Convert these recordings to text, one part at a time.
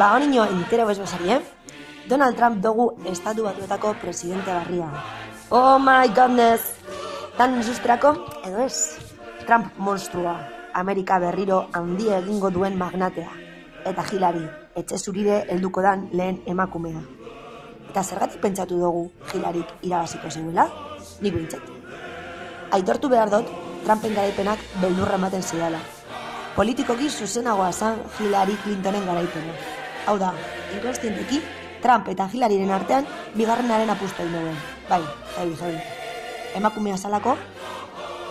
Ba, honino entero eh? Donald Trump dugu estatu batuetako presidente barria. Oh my godness! Tan sustrako, edo ez? Trump monstrua, Amerika berriro handia egingo duen magnatea. Eta Hillary, etxe zurire helduko dan lehen emakumea. Eta zergatik pentsatu dugu Hillaryk irabaziko zeuela? Nik bintzat. Aitortu behar dut, Trumpen garaipenak beldurra ematen zidala. Politikoki zuzenagoa zan Hillary Clintonen garaipena. Hau da, inkonstienteki, Trump eta Hillaryren artean bigarrenaren apustu egin duen. Bai, heavy, heavy. Emakumea salako,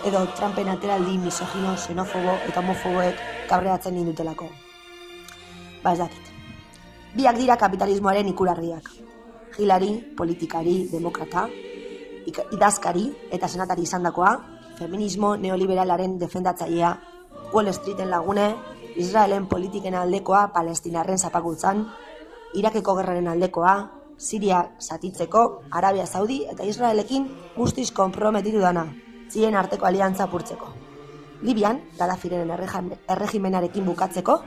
edo Trumpen ateraldi misogino, xenofobo eta homofoboek kabreatzen nindutelako. Ba ez dakit. Biak dira kapitalismoaren ikurarriak. Hillary, politikari, demokrata, idazkari eta senatari izandakoa, feminismo neoliberalaren defendatzailea, Wall Streeten lagune, Israelen politiken aldekoa palestinarren zapakultzan, Irakeko gerraren aldekoa, Siria zatitzeko, Arabia Saudi eta Israelekin guztiz konprometitu dana, zien arteko aliantza apurtzeko. Libian, Gaddafiren erregimenarekin bukatzeko,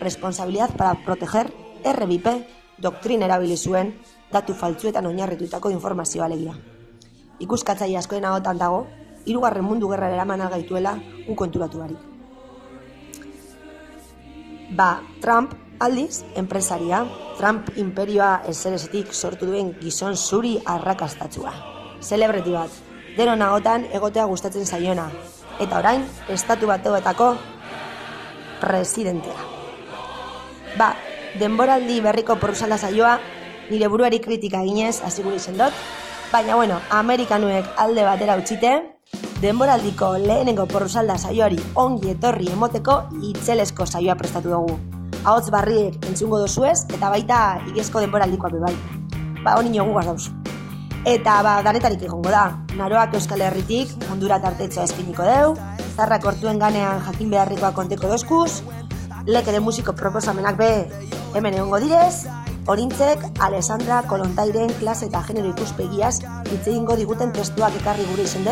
responsabilidad para proteger, RBP, doktrin erabili zuen, datu faltzuetan oinarritutako informazioa alegia. Ikuskatzaile askoen ahotan dago, hirugarren mundu gerra eraman gaituela un konturatu barik. Ba, Trump aldiz, enpresaria, Trump imperioa ezerezetik sortu duen gizon zuri arrakastatzua. Celebrity bat, denon agotan egotea gustatzen zaiona. Eta orain, estatu batuetako presidentea. Ba, denboraldi berriko porrusalda saioa, nire buruari kritika eginez hasi gure izen dut, baina bueno, Amerikanuek alde batera utzite, denboraldiko lehenengo porrusalda saioari ongi etorri emoteko itzelesko saioa prestatu dugu. Ahots barriek entzungo dozuez, eta baita igezko denboraldikoa be bai. Ba, honi gugaz dauz. Eta ba, danetarik egongo da. Naroak Euskal Herritik mundura tartetxoa eskiniko deu, zarrak hortuen ganean jakin beharrikoa konteko dozkuz, lekere musiko proposamenak be hemen egongo direz, Orintzek Alessandra Kolontairen klase eta genero ikuspegiaz hitz egingo diguten testuak ekarri gure izen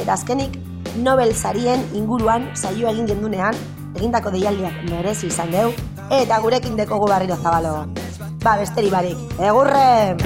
eta azkenik Nobel sarien inguruan saioa egin gendunean, egindako deialdiak merezi izan deu, eta gurekin dekogu barriro zabalo. Ba, besteri barik, egurre!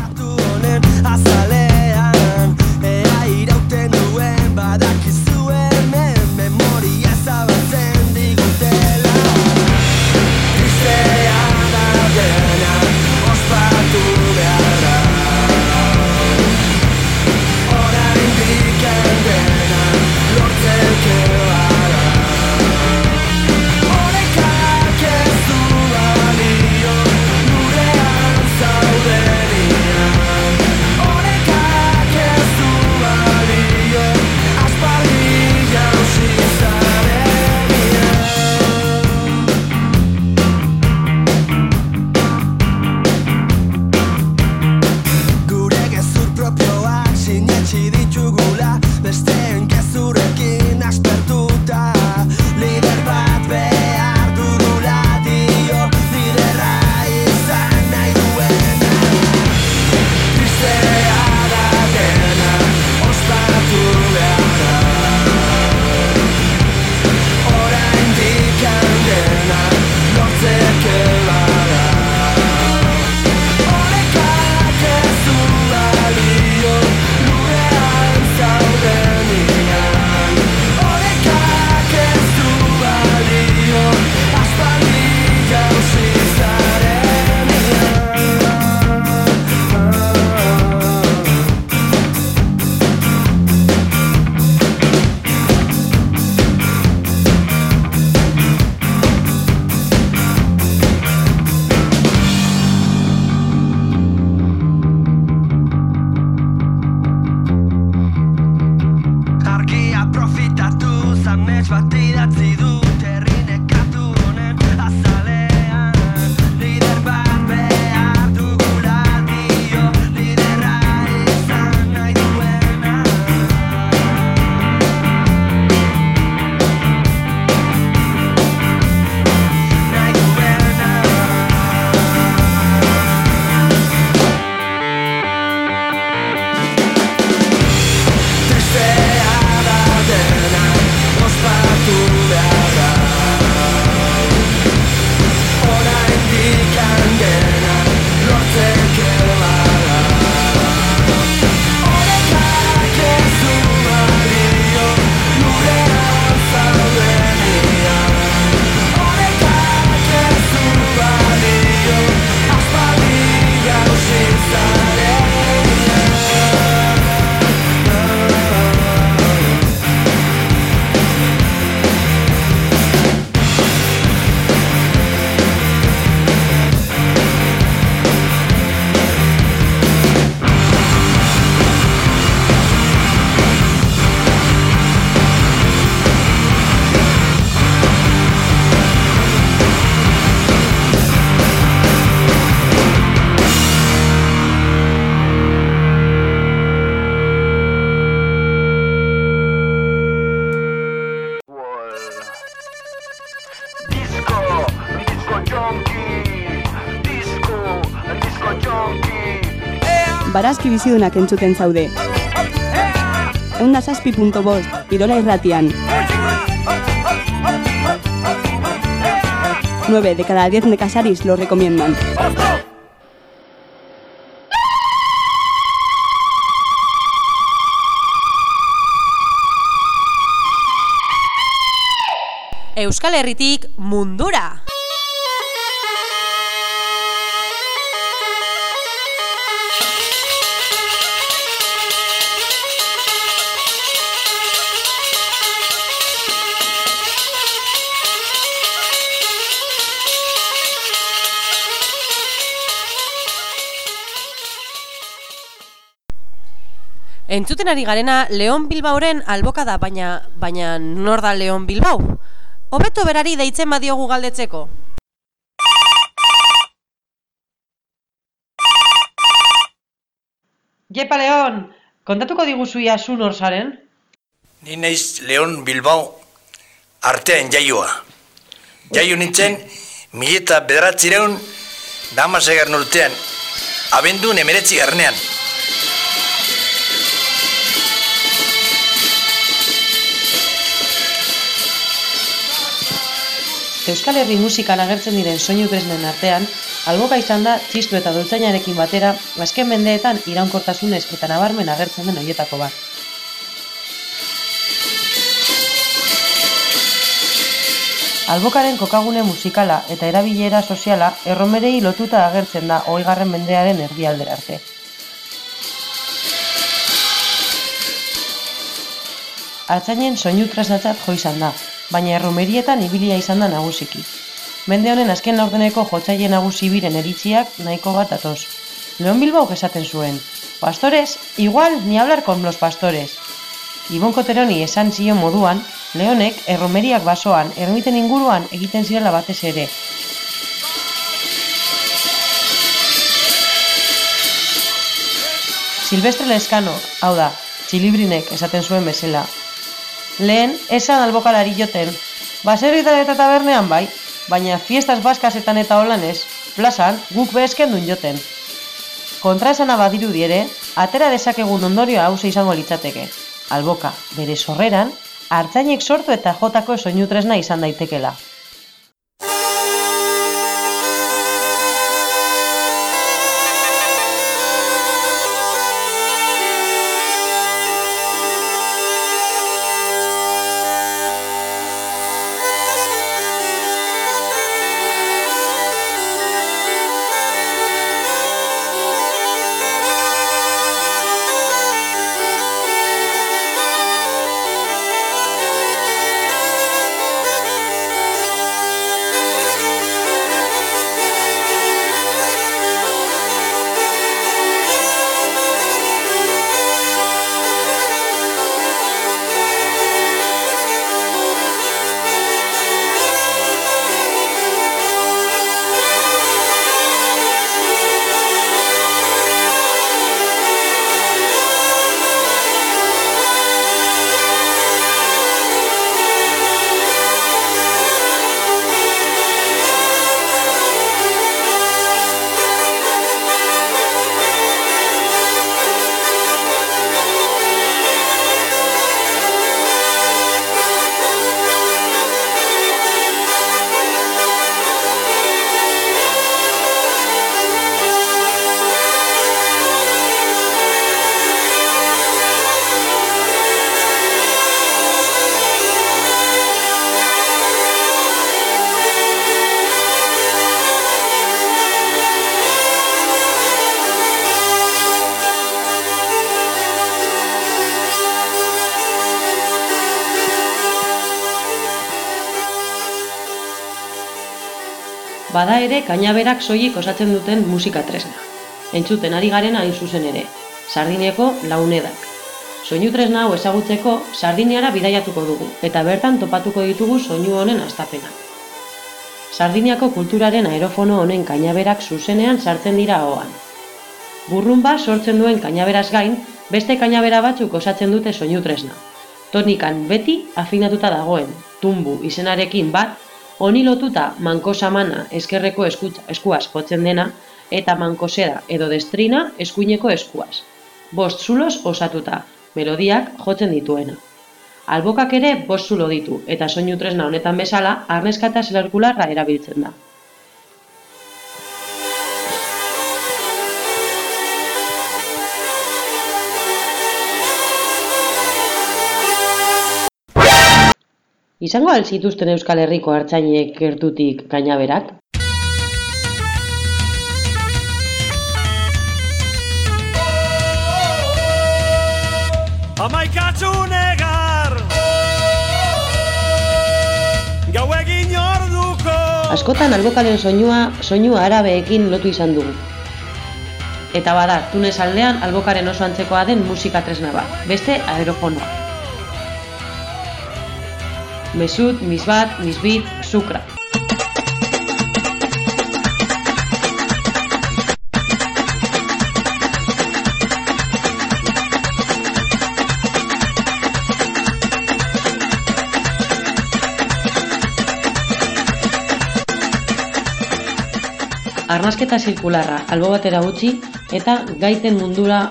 Barazki bizidunak entzuten zaude. Eunda zazpi punto bost, Irola irratian. 9 de cada 10 necasaris lo recomiendan. Euskal Herritik mundura! Entzuten ari garena Leon Bilbaoren alboka da, baina, baina nor da Leon Bilbao? Hobeto berari deitzen badiogu galdetzeko. Jepa Leon, kontatuko diguzu ia zu nor zaren? Ni naiz Leon Bilbao artean jaioa. Jaio nintzen, mila eta bederatzireun damasegar urtean, abendu emeretzi garnean. Euskal Herri musikan agertzen diren soinu tresnen artean, alboka izan da txistu eta dultzainarekin batera, azken mendeetan iraunkortasunez eta nabarmen agertzen den hoietako bat. Albokaren kokagune musikala eta erabilera soziala erromerei lotuta agertzen da hogeigarren mendearen erdialdera arte. Artzainen soinu tresnatzat jo izan da, baina erromerietan ibilia izan da nagusiki. Mende honen azken laurdeneko jotzaile nagusi biren eritziak nahiko bat atoz. Leon Bilbao esaten zuen, pastores, igual ni hablar con los pastores. Ibon Koteroni esan zion moduan, Leonek erromeriak basoan, ermiten inguruan egiten zirela batez ere. Silvestre Leskano, hau da, txilibrinek esaten zuen bezala, Lehen, esan albokalari joten. Baserritan eta tabernean bai, baina fiestas baskasetan eta holan ez, plazan guk behezken duen joten. Kontra esan abadiru diere, atera dezakegun ondorio hause izango litzateke. Alboka, bere sorreran, hartzainek sortu eta jotako soinu tresna izan daitekela. Kainaberak soilik osatzen duten musika tresna. Entzuten ari garen hain zuzen ere, Sardiniako launedak. Soinu tresna hau ezagutzeko Sardiniara bidaiatuko dugu eta bertan topatuko ditugu soinu honen astapena. Sardiniako kulturaren aerofono honen kainaberak zuzenean sartzen dira ahoan. Burrumba sortzen duen kainaberaz gain, beste kainabera batzuk osatzen dute soinu tresna. Tonikan beti afinatuta dagoen, tumbu izenarekin bat Honi lotuta manko samana eskerreko eskutza, eskuaz jotzen dena, eta mankoseda edo destrina eskuineko eskuaz. Bost zuloz osatuta, melodiak jotzen dituena. Albokak ere bost zulo ditu, eta soinu tresna honetan bezala, arneskata zirkularra erabiltzen da. Izango al zituzten Euskal Herriko hartzainek gertutik kainaberak? Amaikatzu negar Gau egin orduko Askotan albokalen soinua, soinu arabeekin lotu izan dugu. Eta bada, Tunes aldean albokaren oso antzekoa den musika tresna bat, beste aerofonoa. Mesut, Misbat, Misbit, Sukra. Arnasketa zirkularra albo batera utzi eta gaiten mundura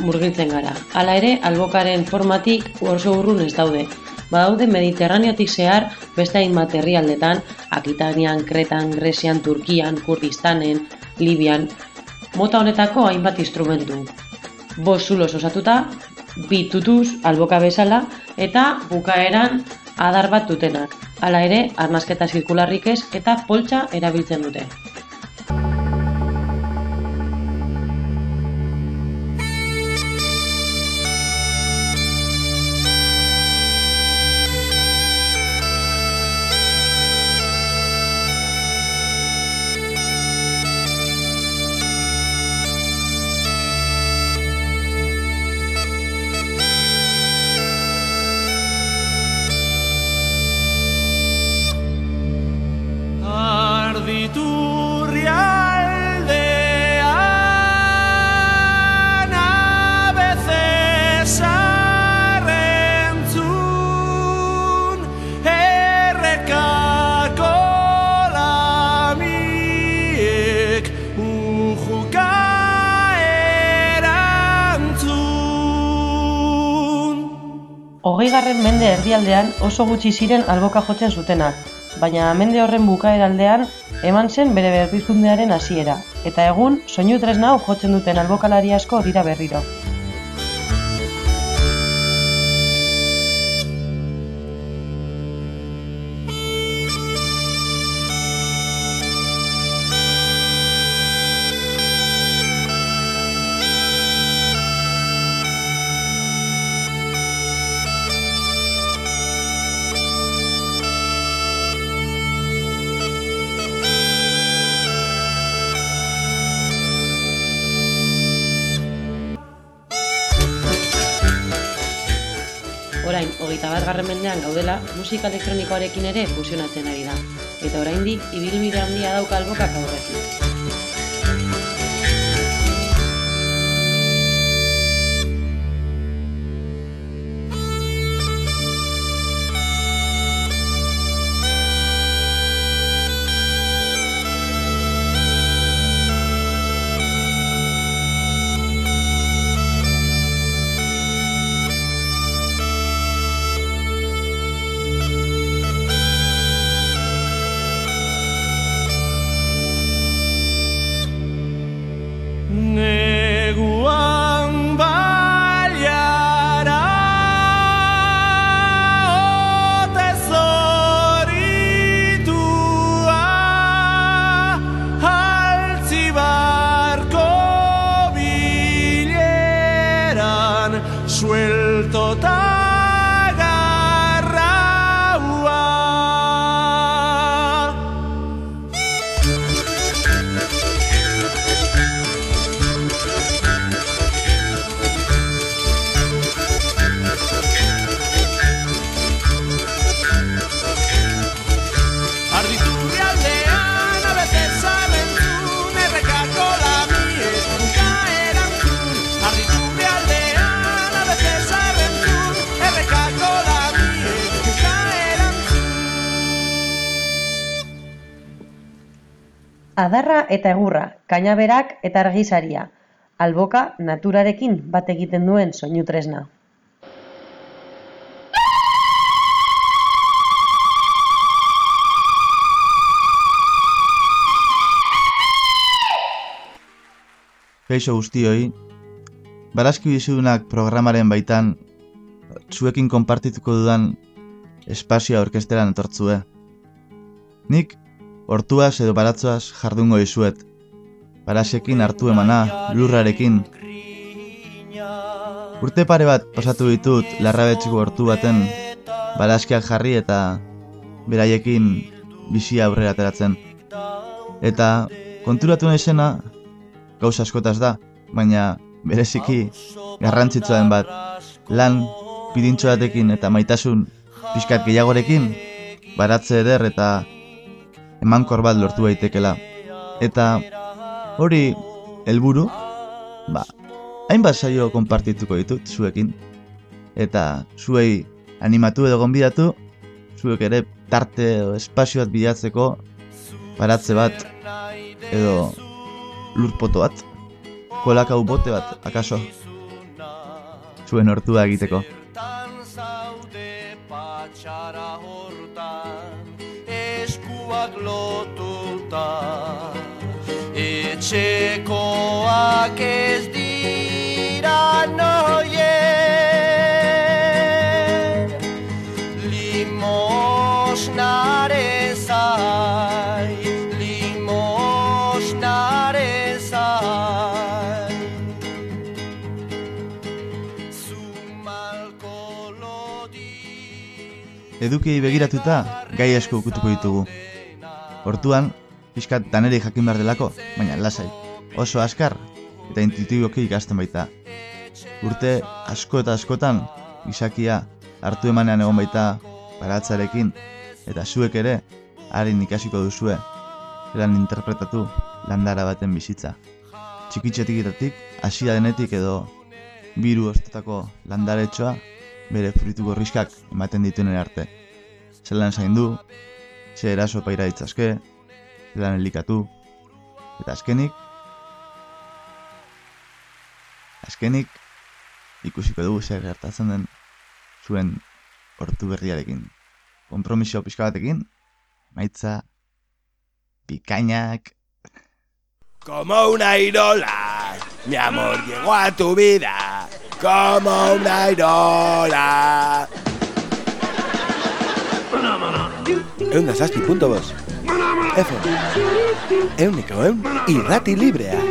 murgiltzen gara. Hala ere, albokaren formatik oso urrun ez daude. Badaude Mediterraneotik zehar beste hainbat herrialdetan, Akitanian, Kretan, Gresian, Turkian, Kurdistanen, Libian, mota honetako hainbat instrumentu. Bos zulos osatuta, bi tutuz alboka bezala eta bukaeran adar bat dutenak. Hala ere, arnasketa zirkularrik ez eta poltsa erabiltzen dute. Erdialdean oso gutxi ziren alboka jotzen zutenak, baina mende horren bukaeraldean eman zen bere berpizkundearen hasiera, eta egun soinu tresna jotzen duten albokalari asko dira berriro. Musika elektronikoarekin ere fusionatzen ari da. Eta oraindik ibilbide handia dauka albokak aurretik. Eta egurra, kainaberak eta argisaria. Alboka naturarekin bat egiten duen soinu tresna. Kaixo guztioi, Barazki bizudunak programaren baitan zuekin konpartituko dudan espazioa orkesteran etortzue. Nik, hortuaz edo baratzoaz jardungo izuet. Barasekin hartu emana, lurrarekin. Urte pare bat pasatu ditut larrabetxiko hortu baten barazkiak jarri eta beraiekin bizia aurrera ateratzen. Eta konturatu naizena gauza askotaz da, baina bereziki garrantzitsua bat lan pidintxo batekin eta maitasun pixkat gehiagorekin baratze eder eta emankor bat lortu daitekela. Eta hori helburu, ba, hainbat saio konpartituko ditut zuekin. Eta zuei animatu edo gonbidatu, zuek ere tarte edo espazio bat bilatzeko baratze bat edo lurpoto bat kolakau bote bat, akaso? Zuen hortua egiteko. Eskuak lotuta Etxekoak ez dira noie Limosnaren zai Limosnaren zai Eduki begiratuta, gai asko ukutuko ditugu. Hortuan, pixkat daneri jakin behar delako, baina lasai. Oso askar eta intuitiboki ikasten baita. Urte asko eta askotan, gizakia hartu emanean egon baita baratzarekin, eta zuek ere, harin ikasiko duzue, eran interpretatu landara baten bizitza. Txikitxetik hasia denetik edo biru ostetako landaretxoa bere fruitu gorrizkak ematen dituen arte. Zelan zaindu, ze eraso paira ditzazke, zelan elikatu, eta azkenik, azkenik, ikusiko dugu zer gertatzen den zuen hortu berriarekin. Kompromisio pixka batekin, maitza, pikainak, Como una irola, mi amor llegó a tu vida. Como una irola. eunazazpi.bost. Efe, euneko eun irrati librea.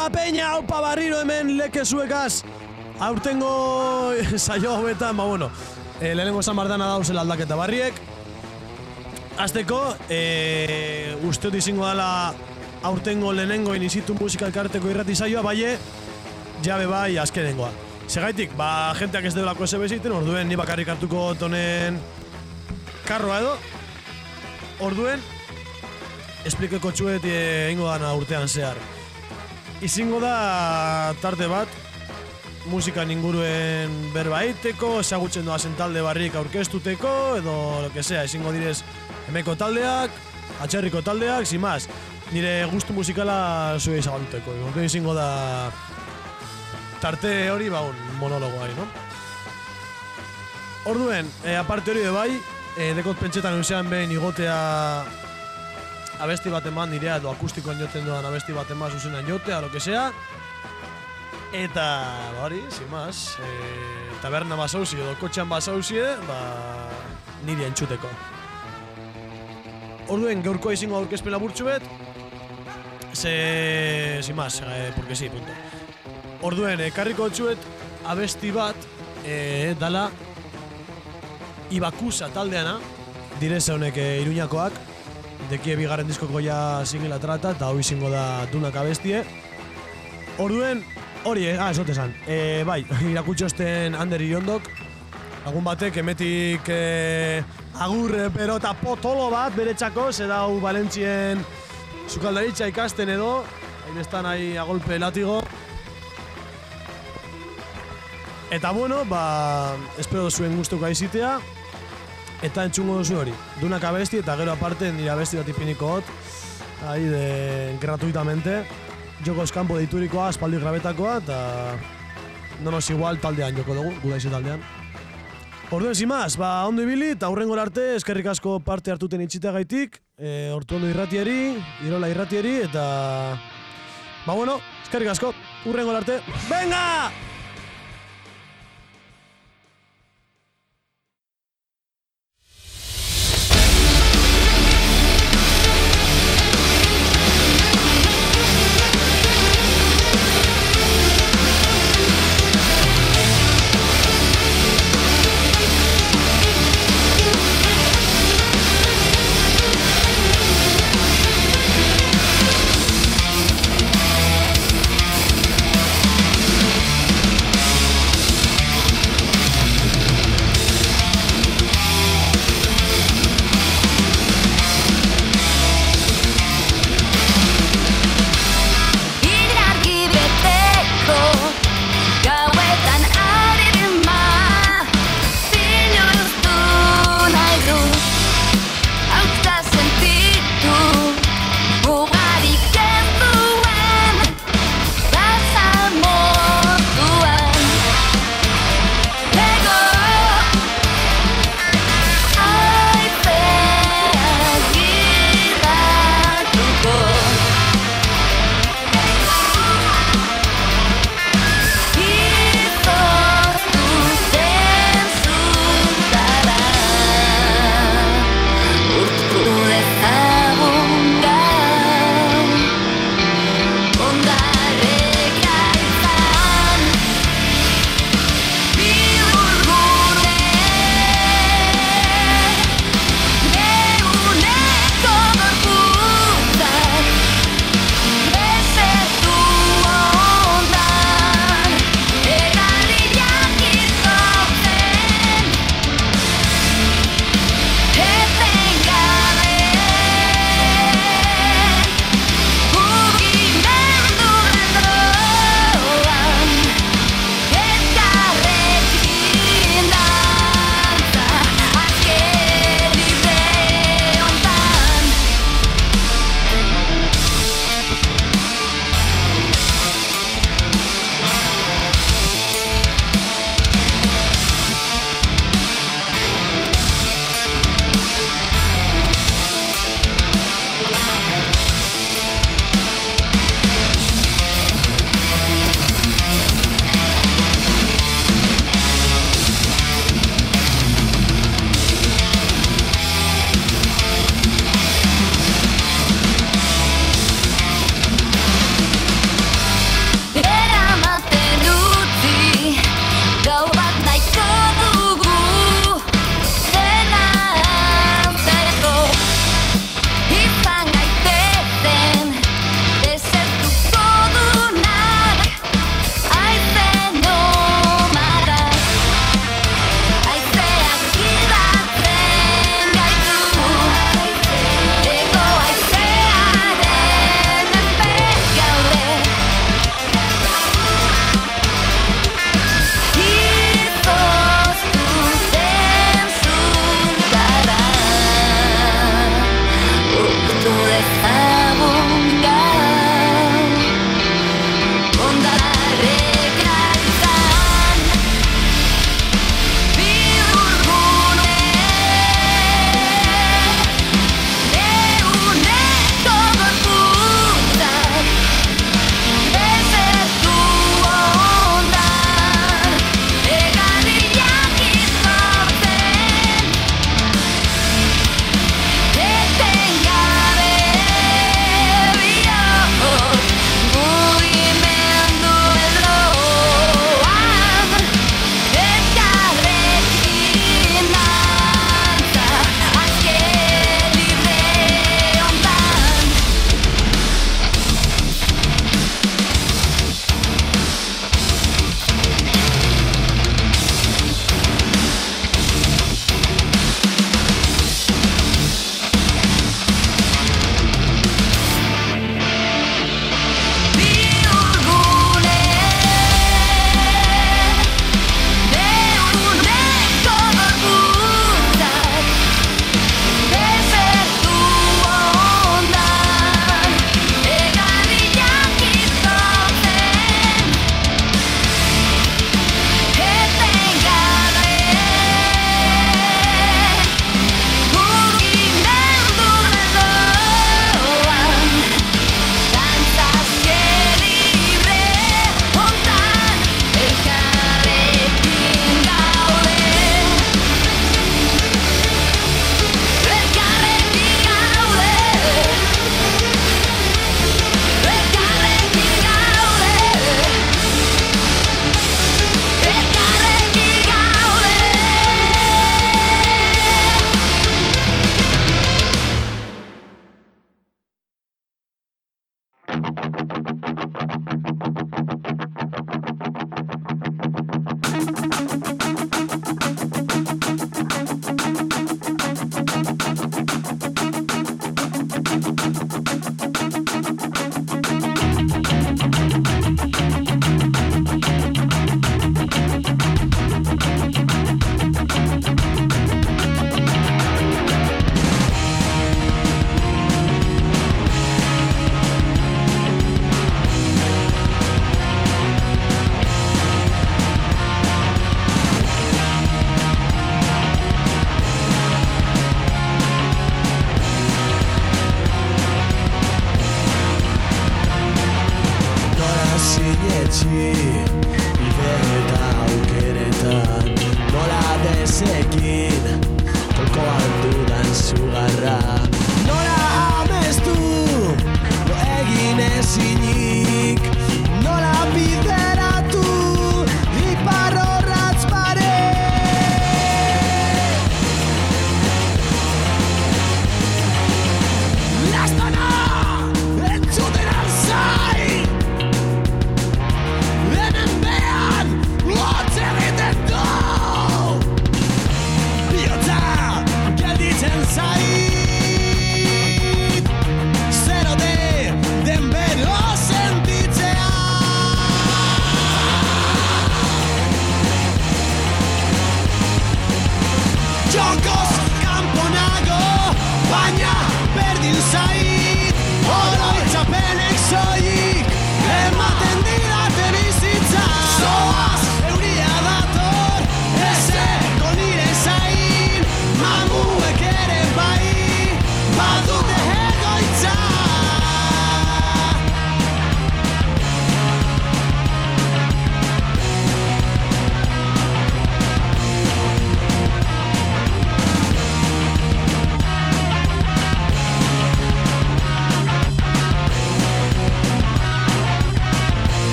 Aupa peña, aupa barriro hemen leke zuekaz Aurtengo saio hauetan, ba bueno e, Lehenengo esan bardana dauzel aldaketa barriek Azteko, e, uste dut izango dela aurtengo lehenengo inizitu musika elkarteko irrati saioa, baie jabe bai azkenengoa. Segaitik, ba, jenteak ez deulako eze beziten, orduen ni bakarrik hartuko tonen karroa edo. Orduen, esplikeko txuet egingo dana urtean zehar. Izingo da tarte bat, musikan inguruen berba eiteko, ezagutzen doazen talde barrik aurkeztuteko, edo lo que sea, izingo direz hemeko taldeak, atxerriko taldeak, sin más. Nire gustu musikala zuei zabaltuteko. Orduan izingo da tarte hori, ba, un monologo ari, no? Orduen, e, aparte hori de bai, e, dekot pentsetan eusean behin igotea abesti bat eman nirea edo akustikoan joten doan abesti bat eman zuzenan jotea, lo que sea. Eta, ba hori, sin más, e, taberna basauzi edo kotxean basauzi, ba, niri entzuteko. Orduen, gaurkoa izango aurkezpen laburtxu bet, ze, sin más, eh, porque sí, punto. Orduen, ekarriko txuet abesti bat, eh, dala, Ibakusa taldeana, direza honek eh, iruñakoak, dekie bigarren diskoko ja singela trata, eta hau izango da dunak abestie. Orduen, Hori, eh, ah, esote esan. E, bai, irakutxosten Ander Irondok, lagun batek emetik e, agur e, perota potolo bat bere txako, ze dau Valentzien sukaldaritza ikasten edo, hain estan ahi a golpe latigo. Eta bueno, ba, espero zuen gustuko aizitea, eta entzungo duzu hori. Dunak abesti eta gero aparte nire abesti bat ipiniko hot, ahi de gratuitamente. Joko eskampo deiturikoa, espaldi grabetakoa, eta nonos igual taldean joko dugu, gudaize taldean. Orduen zimaz, ba, ondo ibili, eta hurrengo arte, eskerrik asko parte hartuten itxita gaitik, e, ortu ondo irratieri, irola irratieri, eta... Ba, bueno, eskerrik asko, hurrengo arte, venga!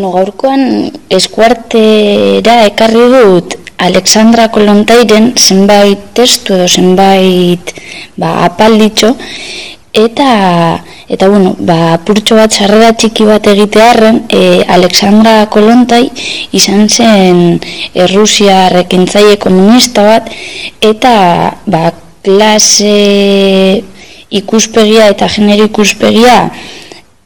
Bueno, gaurkoan eskuartera ekarri dut Alexandra Kolontairen zenbait testu edo zenbait ba, apalditxo eta eta bueno, ba, purtxo bat sarrera txiki bat egitearren e, Alexandra Kolontai izan zen Errusia rekintzaile komunista bat eta ba, klase ikuspegia eta genero ikuspegia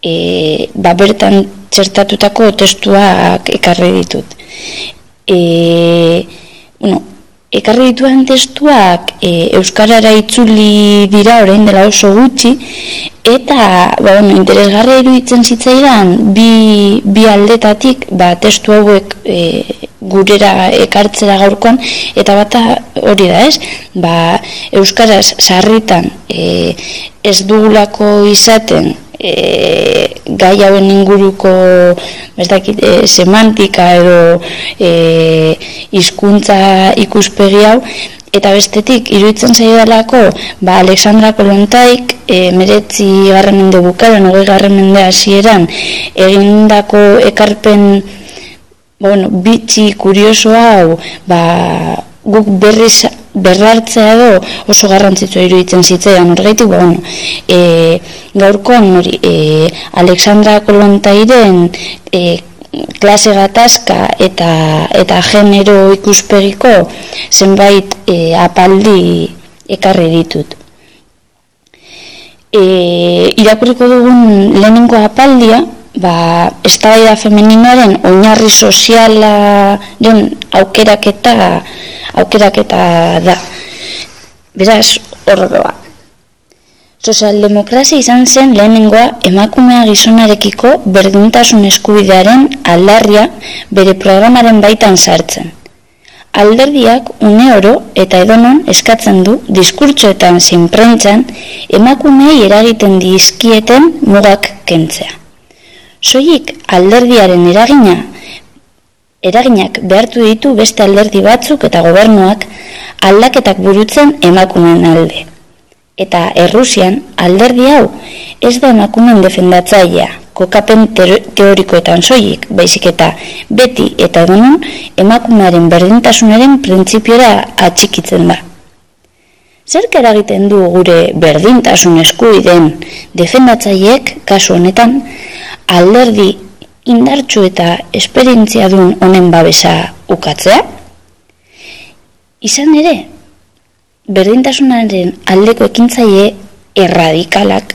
e, ba, bertan txertatutako testuak ekarri ditut. E, bueno, ekarri dituen testuak e, Euskarara itzuli dira orain dela oso gutxi, eta ba, bueno, interesgarria iruditzen zitzaidan bi, bi aldetatik ba, testu hauek e, gurera ekartzera gaurkoan, eta bata hori da ez, ba, Euskaraz sarritan e, ez dugulako izaten e, gai hauen inguruko ez dakit, e, semantika edo e, hizkuntza ikuspegi hau. Eta bestetik iruditzen zaidalako ba Alexandra Kolontaik e, meretzi garren mende bukaren, hogei garren mende hasieran egindako ekarpen bueno, bitxi kurioso hau ba, guk berriz berrartzea edo oso garrantzitsua iruditzen zitzaidan horregatik, ba, bueno, e, gaurkoan hori e, Alexandra Kolontairen e, klase gatazka eta eta genero ikuspegiko zenbait e, apaldi ekarri ditut. E, irakurriko dugun lehenengo apaldia, ba, eztabaida femeninoaren oinarri sozialaren aukeraketa aukeraketa da. Beraz, horredoa. Sozialdemokrazia izan zen lehenengoa emakumea gizonarekiko berdintasun eskubidearen aldarria bere programaren baitan sartzen. alderdiak une oro eta edonon eskatzen du diskurtsoetan zein prentzan emakumei eragiten dizkieten mugak kentzea. Soilik alderdiaren eragina eraginak behartu ditu beste alderdi batzuk eta gobernuak aldaketak burutzen emakumeen alde. Eta Errusian alderdi hau ez da emakumeen defendatzailea, kokapen teorikoetan soilik, baizik eta beti eta edonon emakumearen berdintasunaren printzipiora atxikitzen da. Zer eragiten du gure berdintasun eskubideen defendatzaileek kasu honetan alderdi indartsu eta esperientzia duen honen babesa ukatzea? Izan ere, berdintasunaren aldeko ekintzaile erradikalak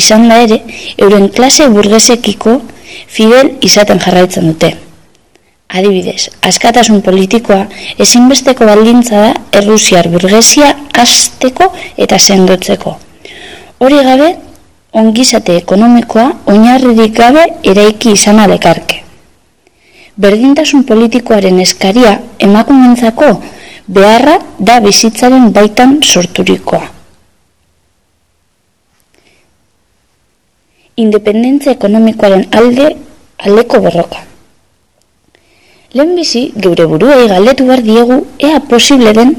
izan da ere, euren klase burgesekiko fidel izaten jarraitzen dute. Adibidez, askatasun politikoa ezinbesteko baldintza da errusiar burgesia asteko eta sendotzeko. Hori gabe, ongizate ekonomikoa oinarririk gabe eraiki izan alekarke. Berdintasun politikoaren eskaria emakumentzako beharra da bizitzaren baitan sorturikoa. independentzia ekonomikoaren alde aldeko berroka. Lehenbizi, geure buruei galdetu behar diegu ea posible den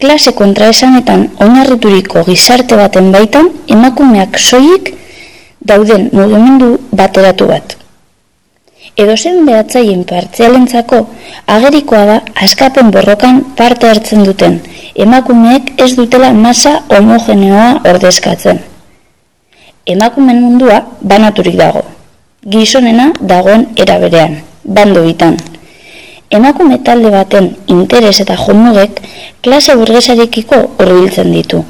klase kontraesanetan oinarrituriko gizarte baten baitan emakumeak soilik dauden mugimendu bateratu bat. Edo zen behatzaien partzialentzako agerikoa da askapen borrokan parte hartzen duten emakumeek ez dutela masa homogeneoa ordezkatzen emakumen mundua banaturik dago. Gizonena dagoen eraberean, bando bitan. Emakume talde baten interes eta jomugek klase burgesarekiko horbiltzen ditu.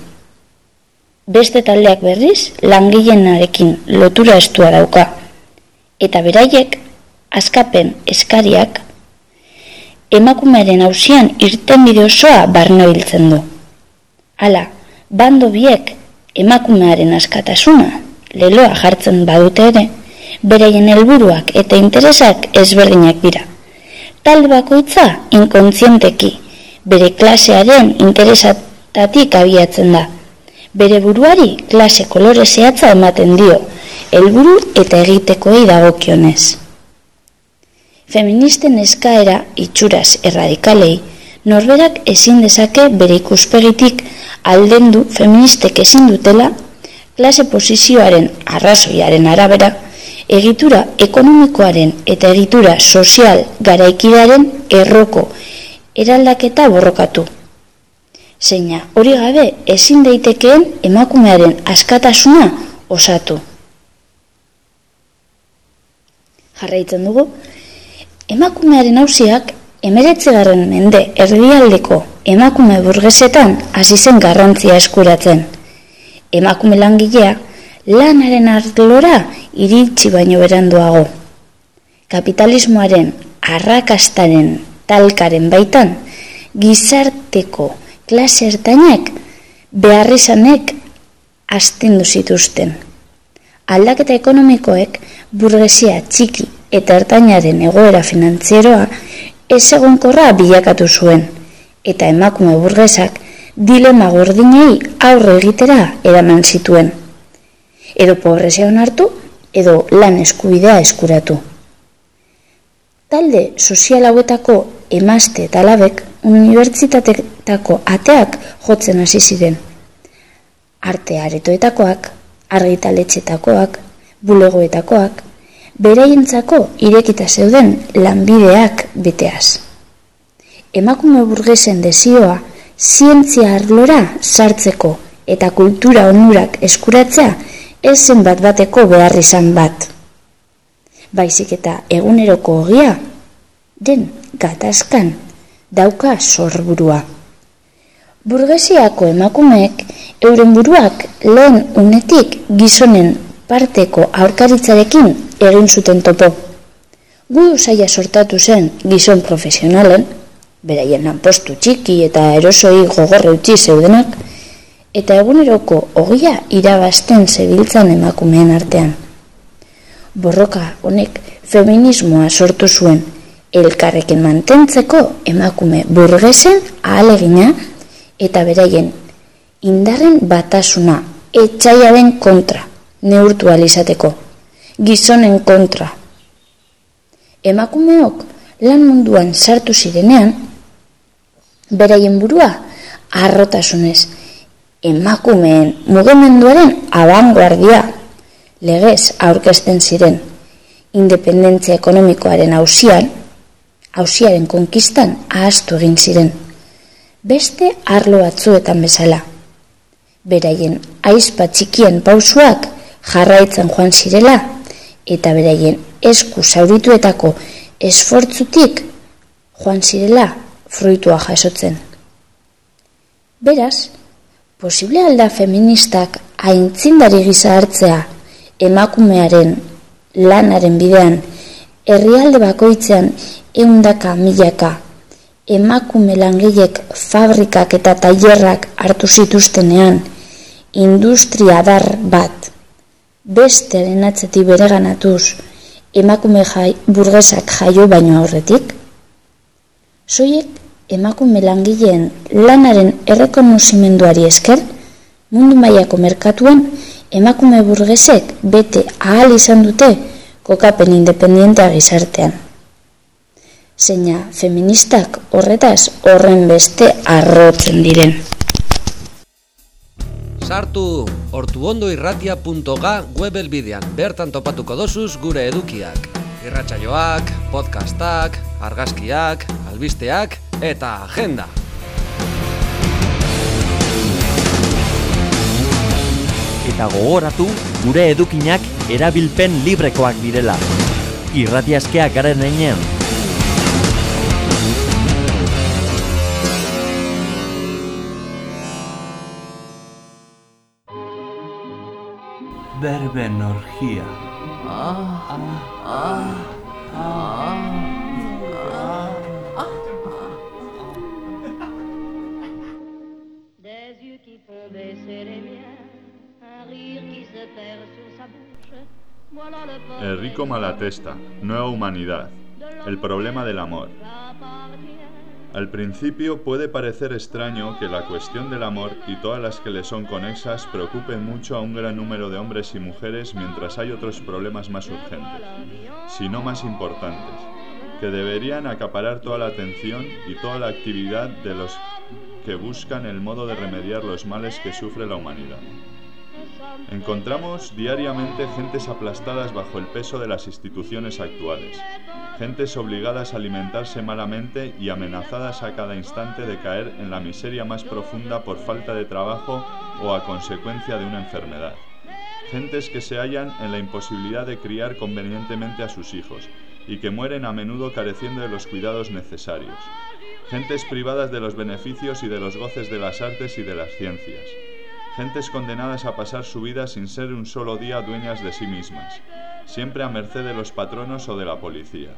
Beste taldeak berriz langileenarekin lotura estua dauka. Eta beraiek askapen eskariak emakumearen hausian irten bide osoa barno biltzen du. Hala, bando biek emakumearen askatasuna leloa jartzen badute ere, bereien helburuak eta interesak ezberdinak dira. Talde bakoitza inkontzienteki, bere klasearen interesatatik abiatzen da. Bere buruari klase kolore zehatza ematen dio, helburu eta egitekoei dagokionez. Feministen eskaera itxuraz erradikalei, norberak ezin dezake bere ikuspegitik aldendu feministek ezin dutela klase posizioaren arrazoiaren arabera, egitura ekonomikoaren eta egitura sozial garaikidaren erroko eraldaketa borrokatu. Zeina, hori gabe ezin daitekeen emakumearen askatasuna osatu. Jarraitzen dugu, emakumearen hausiak emeretzegarren mende erdialdeko emakume burgesetan hasi zen garrantzia eskuratzen – emakume langilea lanaren artlora iritsi baino beranduago. Kapitalismoaren arrakastaren talkaren baitan gizarteko klase ertainak beharrizanek astindu zituzten. Aldaketa ekonomikoek burgesia txiki eta ertainaren egoera finantzieroa ez egonkorra bilakatu zuen eta emakume burgesak dilema gordinei aurre egitera eraman zituen. Edo pobrezia onartu, edo lan eskubidea eskuratu. Talde sozial hauetako emazte eta labek unibertsitatetako ateak jotzen hasi ziren. Arte aretoetakoak, argitaletxetakoak, bulegoetakoak, beraientzako irekita zeuden lanbideak beteaz. Emakume burgesen desioa zientzia arlora sartzeko eta kultura onurak eskuratzea ez zen bat bateko behar izan bat. Baizik eta eguneroko ogia, den gatazkan dauka sorburua. Burgesiako emakumeek euren buruak lehen unetik gizonen parteko aurkaritzarekin egin zuten topo. Gu saia sortatu zen gizon profesionalen, beraien lanpostu txiki eta erosoi gogorre utzi zeudenak, eta eguneroko ogia irabazten zebiltzan emakumeen artean. Borroka honek feminismoa sortu zuen, elkarrekin mantentzeko emakume burgesen ahalegina eta beraien indarren batasuna etxaiaren kontra neurtu alizateko, gizonen kontra. Emakumeok lan munduan sartu zirenean, beraien burua arrotasunez, emakumeen mugimenduaren abanguardia legez aurkezten ziren independentzia ekonomikoaren hausian, hausiaren konkistan ahaztu egin ziren. Beste arlo batzuetan bezala. Beraien aizpa txikien pausuak jarraitzen joan zirela eta beraien esku zaurituetako esfortzutik joan zirela fruitua jasotzen. Beraz, posible alda feministak aintzindari gisa hartzea emakumearen lanaren bidean? Herrialde bakoitzean eundaka milaka emakume langilek fabrikak eta tailerrak hartu zituztenean. Industria dar bat. Bestearen atzetik bereganatuz emakume jai, burgesak jaio baino aurretik? Soiek emakume langileen lanaren errekonozimenduari esker mundu mailako merkatuan emakume burgesek bete ahal izan dute kokapen independientea gizartean. Zeina feministak horretaz horren beste arrotzen diren. Sartu ortuondoirratia.ga webelbidean bertan topatuko dosuz gure edukiak. Irratsaioak, podcastak, argazkiak, albisteak eta agenda. eta gogoratu gure edukinak erabilpen librekoak direla. Irratiazkeak garen einean. Berben orgia. Ah, ah, ah, El rico Malatesta, Nueva Humanidad, el problema del amor. Al principio puede parecer extraño que la cuestión del amor y todas las que le son conexas preocupen mucho a un gran número de hombres y mujeres mientras hay otros problemas más urgentes, si no más importantes, que deberían acaparar toda la atención y toda la actividad de los que buscan el modo de remediar los males que sufre la humanidad. Encontramos diariamente gentes aplastadas bajo el peso de las instituciones actuales, gentes obligadas a alimentarse malamente y amenazadas a cada instante de caer en la miseria más profunda por falta de trabajo o a consecuencia de una enfermedad. Gentes que se hallan en la imposibilidad de criar convenientemente a sus hijos y que mueren a menudo careciendo de los cuidados necesarios. Gentes privadas de los beneficios y de los goces de las artes y de las ciencias gentes condenadas a pasar su vida sin ser un solo día dueñas de sí mismas, siempre a merced de los patronos o de la policía.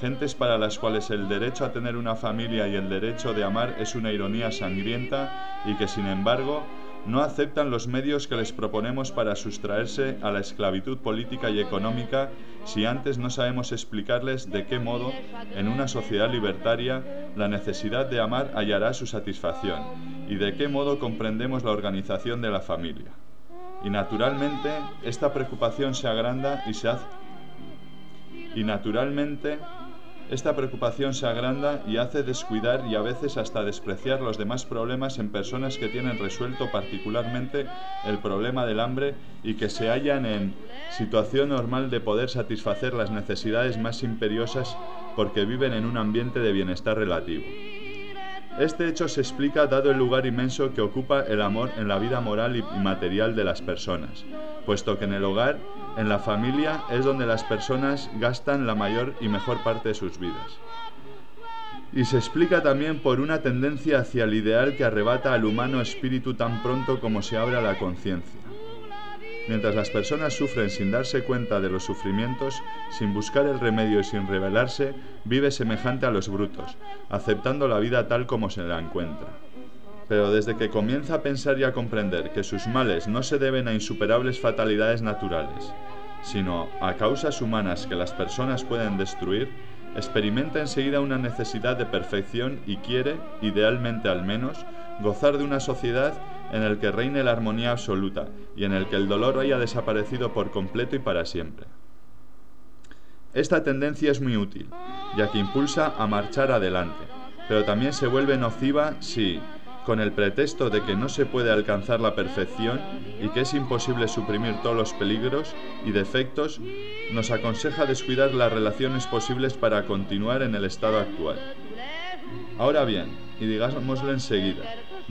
Gentes para las cuales el derecho a tener una familia y el derecho de amar es una ironía sangrienta y que sin embargo no aceptan los medios que les proponemos para sustraerse a la esclavitud política y económica si antes no sabemos explicarles de qué modo, en una sociedad libertaria, la necesidad de amar hallará su satisfacción y de qué modo comprendemos la organización de la familia. Y naturalmente, esta preocupación se agranda y se hace... Y naturalmente, esta preocupación se agranda y hace descuidar y a veces hasta despreciar los demás problemas en personas que tienen resuelto particularmente el problema del hambre y que se hallan en situación normal de poder satisfacer las necesidades más imperiosas porque viven en un ambiente de bienestar relativo. Este hecho se explica dado el lugar inmenso que ocupa el amor en la vida moral y material de las personas, puesto que en el hogar, en la familia, es donde las personas gastan la mayor y mejor parte de sus vidas. Y se explica también por una tendencia hacia el ideal que arrebata al humano espíritu tan pronto como se abre a la conciencia. Mientras las personas sufren sin darse cuenta de los sufrimientos, sin buscar el remedio y sin rebelarse, vive semejante a los brutos, aceptando la vida tal como se la encuentra. Pero desde que comienza a pensar y a comprender que sus males no se deben a insuperables fatalidades naturales, sino a causas humanas que las personas pueden destruir, experimenta enseguida una necesidad de perfección y quiere, idealmente al menos, gozar de una sociedad en el que reine la armonía absoluta y en el que el dolor haya desaparecido por completo y para siempre. Esta tendencia es muy útil, ya que impulsa a marchar adelante, pero también se vuelve nociva si, con el pretexto de que no se puede alcanzar la perfección y que es imposible suprimir todos los peligros y defectos, nos aconseja descuidar las relaciones posibles para continuar en el estado actual. Ahora bien, y digámoslo enseguida,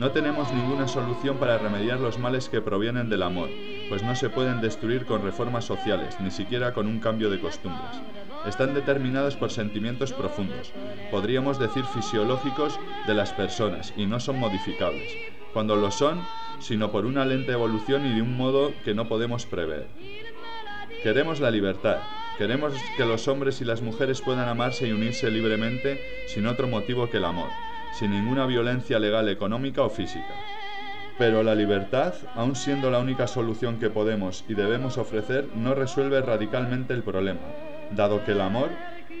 no tenemos ninguna solución para remediar los males que provienen del amor, pues no se pueden destruir con reformas sociales, ni siquiera con un cambio de costumbres. Están determinadas por sentimientos profundos, podríamos decir fisiológicos, de las personas, y no son modificables. Cuando lo son, sino por una lenta evolución y de un modo que no podemos prever. Queremos la libertad, queremos que los hombres y las mujeres puedan amarse y unirse libremente sin otro motivo que el amor sin ninguna violencia legal, económica o física. Pero la libertad, aun siendo la única solución que podemos y debemos ofrecer, no resuelve radicalmente el problema, dado que el amor,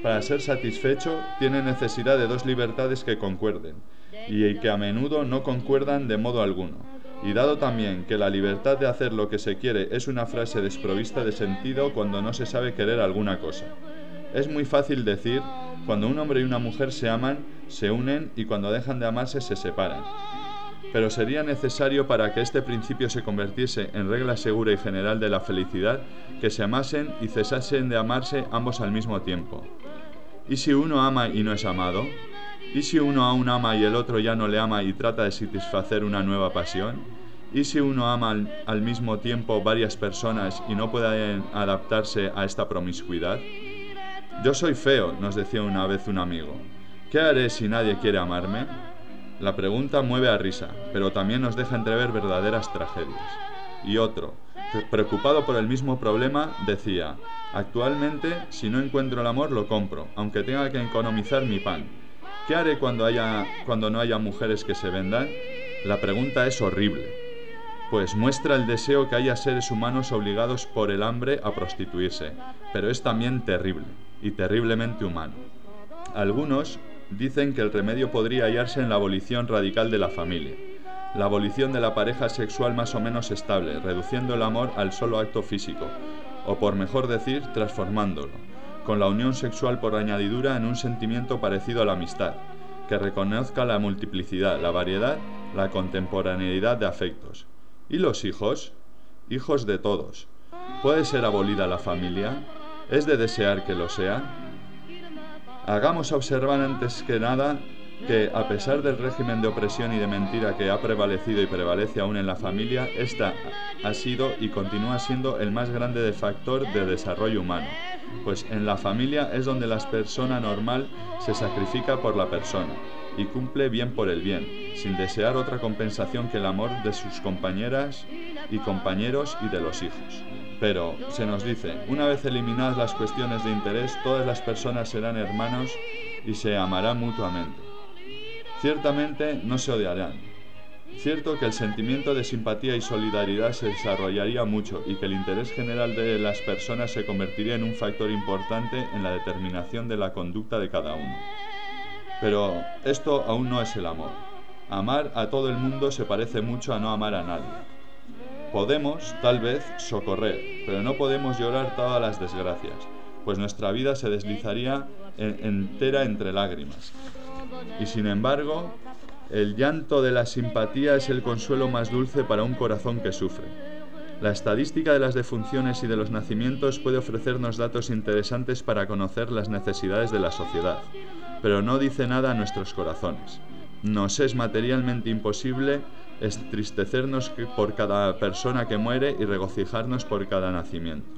para ser satisfecho, tiene necesidad de dos libertades que concuerden, y que a menudo no concuerdan de modo alguno. Y dado también que la libertad de hacer lo que se quiere es una frase desprovista de sentido cuando no se sabe querer alguna cosa. Es muy fácil decir, cuando un hombre y una mujer se aman, se unen y cuando dejan de amarse se separan. Pero sería necesario para que este principio se convirtiese en regla segura y general de la felicidad que se amasen y cesasen de amarse ambos al mismo tiempo. ¿Y si uno ama y no es amado? ¿Y si uno aún ama y el otro ya no le ama y trata de satisfacer una nueva pasión? ¿Y si uno ama al, al mismo tiempo varias personas y no pueden adaptarse a esta promiscuidad? Yo soy feo, nos decía una vez un amigo. ¿Qué haré si nadie quiere amarme? La pregunta mueve a risa, pero también nos deja entrever verdaderas tragedias. Y otro, preocupado por el mismo problema, decía, actualmente si no encuentro el amor lo compro, aunque tenga que economizar mi pan. ¿Qué haré cuando, haya, cuando no haya mujeres que se vendan? La pregunta es horrible, pues muestra el deseo que haya seres humanos obligados por el hambre a prostituirse, pero es también terrible, y terriblemente humano. Algunos dicen que el remedio podría hallarse en la abolición radical de la familia, la abolición de la pareja sexual más o menos estable, reduciendo el amor al solo acto físico, o por mejor decir, transformándolo, con la unión sexual por añadidura en un sentimiento parecido a la amistad, que reconozca la multiplicidad, la variedad, la contemporaneidad de afectos. ¿Y los hijos? Hijos de todos. ¿Puede ser abolida la familia? ¿Es de desear que lo sea? Hagamos observar antes que nada que, a pesar del régimen de opresión y de mentira que ha prevalecido y prevalece aún en la familia, esta ha sido y continúa siendo el más grande factor de desarrollo humano, pues en la familia es donde la persona normal se sacrifica por la persona y cumple bien por el bien, sin desear otra compensación que el amor de sus compañeras y compañeros y de los hijos. Pero, se nos dice, una vez eliminadas las cuestiones de interés, todas las personas serán hermanos y se amarán mutuamente. Ciertamente no se odiarán. Cierto que el sentimiento de simpatía y solidaridad se desarrollaría mucho y que el interés general de las personas se convertiría en un factor importante en la determinación de la conducta de cada uno. Pero esto aún no es el amor. Amar a todo el mundo se parece mucho a no amar a nadie. Podemos, tal vez, socorrer, pero no podemos llorar todas las desgracias, pues nuestra vida se deslizaría entera entre lágrimas. Y sin embargo, el llanto de la simpatía es el consuelo más dulce para un corazón que sufre. La estadística de las defunciones y de los nacimientos puede ofrecernos datos interesantes para conocer las necesidades de la sociedad, pero no dice nada a nuestros corazones. Nos es materialmente imposible estristecernos por cada persona que muere y regocijarnos por cada nacimiento.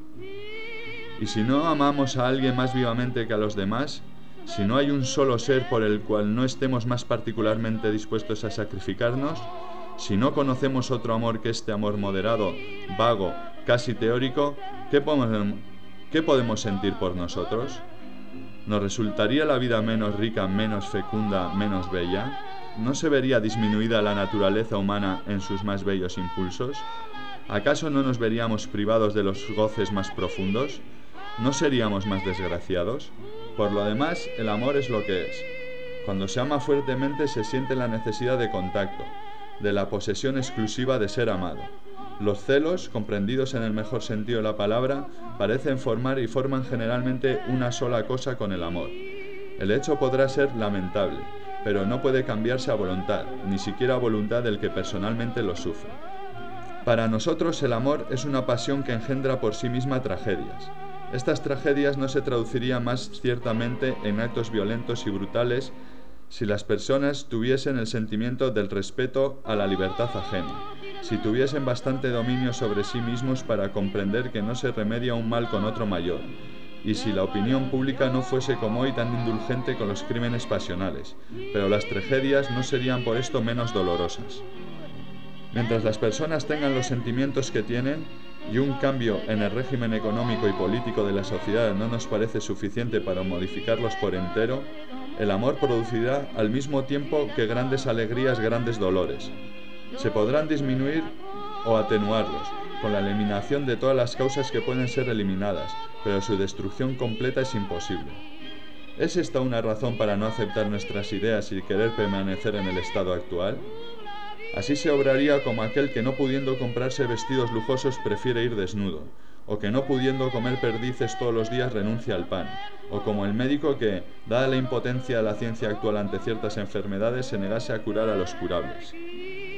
Y si no amamos a alguien más vivamente que a los demás, si no hay un solo ser por el cual no estemos más particularmente dispuestos a sacrificarnos, si no conocemos otro amor que este amor moderado, vago, casi teórico, ¿qué podemos, ¿qué podemos sentir por nosotros? ¿Nos resultaría la vida menos rica, menos fecunda, menos bella? ¿No se vería disminuida la naturaleza humana en sus más bellos impulsos? ¿Acaso no nos veríamos privados de los goces más profundos? ¿No seríamos más desgraciados? Por lo demás, el amor es lo que es. Cuando se ama fuertemente se siente la necesidad de contacto, de la posesión exclusiva de ser amado. Los celos, comprendidos en el mejor sentido de la palabra, parecen formar y forman generalmente una sola cosa con el amor. El hecho podrá ser lamentable, pero no puede cambiarse a voluntad, ni siquiera a voluntad del que personalmente lo sufre. Para nosotros el amor es una pasión que engendra por sí misma tragedias. Estas tragedias no se traducirían más ciertamente en actos violentos y brutales si las personas tuviesen el sentimiento del respeto a la libertad ajena, si tuviesen bastante dominio sobre sí mismos para comprender que no se remedia un mal con otro mayor, y si la opinión pública no fuese como hoy tan indulgente con los crímenes pasionales, pero las tragedias no serían por esto menos dolorosas. Mientras las personas tengan los sentimientos que tienen, y un cambio en el régimen económico y político de la sociedad no nos parece suficiente para modificarlos por entero, el amor producirá al mismo tiempo que grandes alegrías, grandes dolores. Se podrán disminuir o atenuarlos, con la eliminación de todas las causas que pueden ser eliminadas, pero su destrucción completa es imposible. ¿Es esta una razón para no aceptar nuestras ideas y querer permanecer en el estado actual? Así se obraría como aquel que no pudiendo comprarse vestidos lujosos prefiere ir desnudo, o que no pudiendo comer perdices todos los días renuncia al pan, o como el médico que, dada la impotencia de la ciencia actual ante ciertas enfermedades, se negase a curar a los curables.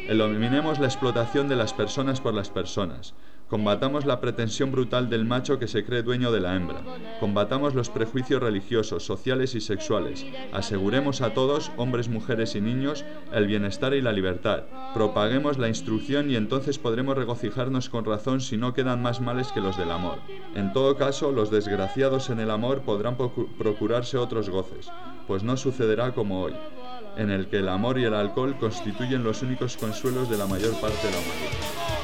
Eliminemos la explotación de las personas por las personas. Combatamos la pretensión brutal del macho que se cree dueño de la hembra. Combatamos los prejuicios religiosos, sociales y sexuales. Aseguremos a todos, hombres, mujeres y niños, el bienestar y la libertad. Propaguemos la instrucción y entonces podremos regocijarnos con razón si no quedan más males que los del amor. En todo caso, los desgraciados en el amor podrán procurarse otros goces, pues no sucederá como hoy en el que el amor y el alcohol constituyen los únicos consuelos de la mayor parte de la humanidad.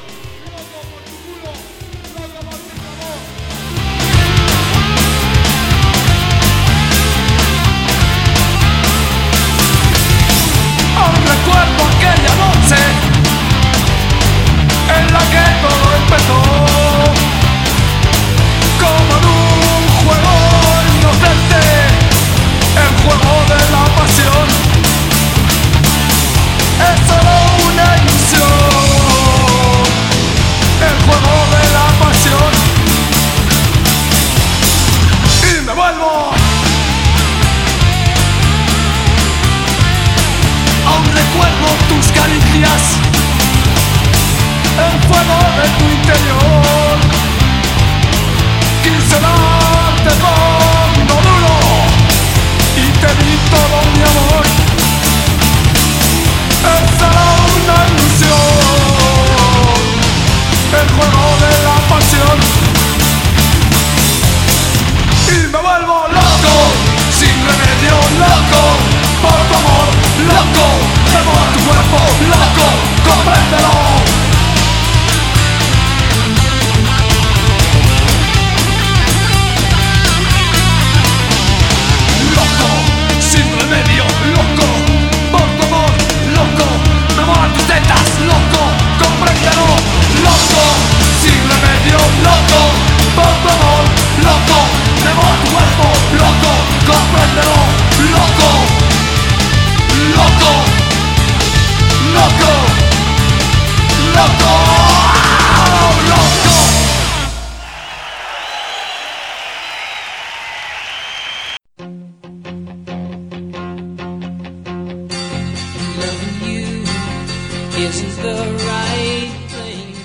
Isn't the right thing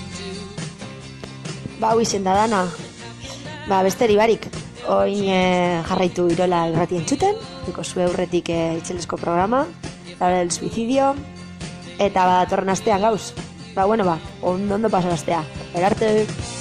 Ba, hau izen da dana. Ba, besteri barik. Oin eh, jarraitu irola irrati entzuten, duko zue aurretik eh, itxelesko programa, la hora del suicidio, eta ba, datorren astean gauz. Ba, bueno, ba, ondo ondo pasan astea. Erarte!